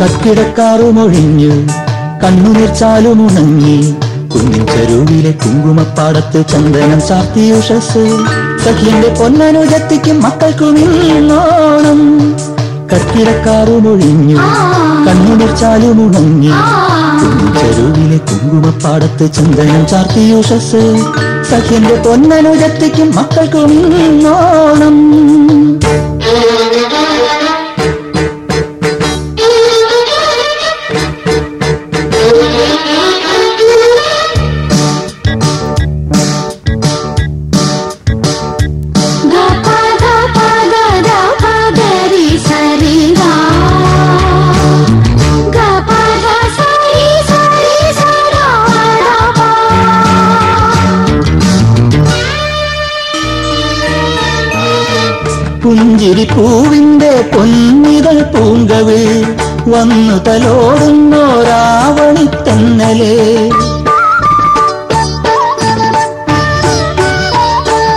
കക്കിടക്കാറുമൊഴിഞ്ഞു കണ്ണുനീർച്ചാലും ഉണങ്ങി. കുന്നിൻ ചെരുവിലെ കുങ്കുമപ്പാടത്ത് ചന്ദനം ചാർത്തിയുഷസ് സഖ്യന്റെ പൊന്നനുജത്തിക്കും മക്കൾക്കും ഇന്നോണം. കക്കിടക്കാറുമൊഴിഞ്ഞു കണ്ണുനീർച്ചാലും ഉണങ്ങി. കുന്നിൻ ചെരുവിലെ കുങ്കുമപ്പാടത്ത് ചന്ദനം ചാർത്തിയുഷസ് സഖ്യന്റെ പൊന്നനുജത്തിക്കും മക്കൾക്കും ഇന്നോണം. പുഞ്ചിരി പൂവിന്റെ പൊന്നിതൾ പൂങ്കവിൾ വന്നു തലോടുന്നോരാവണി തന്നലെ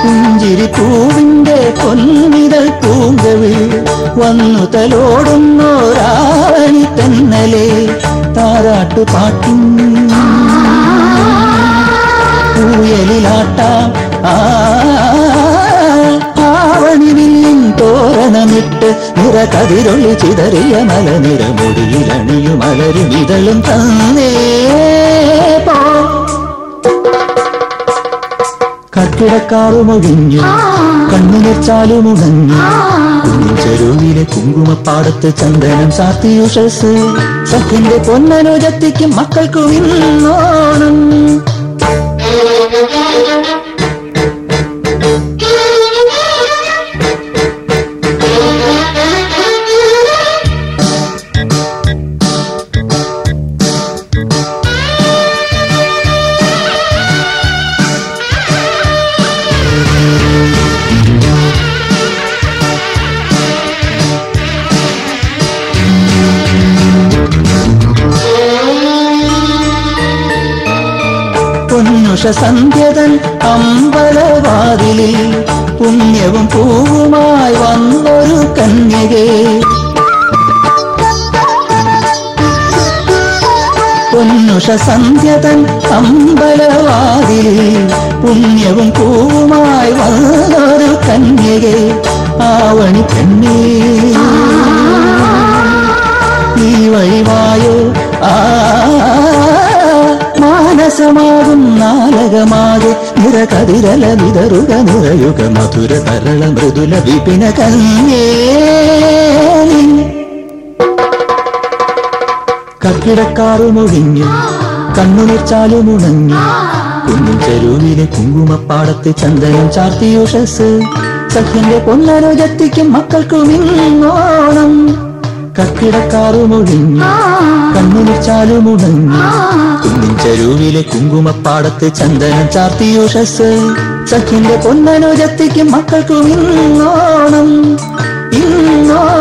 പുഞ്ചിരി പൂവിന്റെ പൊന്നിതൾ പൂങ്കവിൾ വന്നു തലോടുന്നോരാവണി തന്നലെ താരാട്ടു പാട്ടിൻ പൂയലിലാട്ടാം ആവണിവില്ലിൻ നിറ കതിരൊളി ചിതറിയ മലനിറമുടിയിലണിയും മലരും ഇതളും തന്നേ പോ. കട്ടിടക്കാറുമൊഴിഞ്ഞു ഉണങ്ങി. ചെരുവിലെ കുങ്കുമപ്പാടത്ത് ചന്ദനം സാത്തിയുഷസ് സഖിന്റെ പൊന്നനുജത്തിക്കും മക്കൾക്കും ഇന്നോണം. പൊന്നുഷ സന്ധ്യതൻ അമ്പലവാതിലിൽ പുണ്യവും പൂവുമായി വന്നൊരു കന്യകേ. പൊന്നുഷസന്ധ്യതൻ അമ്പലവാതിലിൽ പുണ്യവും പൂവുമായി വന്നൊരു കന്യകേ. ആവണി പെണ്ണേ ഈ വഴിവായോ നാലകമാകെ നിറകതിരല വിതറുക നിറയുക മധുര തരള മൃദുല വിപിന കന്യേ. കക്കിടക്കാറുമൊഴിഞ്ഞു കണ്ണുനിർച്ചാലും ഉണങ്ങി കുന്നിൻ ചെരുവിലെ കുങ്കുമപ്പാടത്ത് ചന്ദനം ചാർത്തിയുഷസ് സഖ്യന്റെ പൊന്നനുജത്തിക്കും മക്കൾക്കും ഇന്നോണം. കക്കിടക്കാറുമൊഴിഞ്ഞു കണ്ണുനിർച്ചാലും ഉണങ്ങി കുന്നിൻ ചരുവിലെ കുങ്കുമപ്പാടത്ത് ചന്ദനം ചാർത്തിയുഷസ് സഖിന്റെ പൊന്നനുജത്തിക്കും മക്കൾക്കും ഇന്നോണം ഇന്നോണം.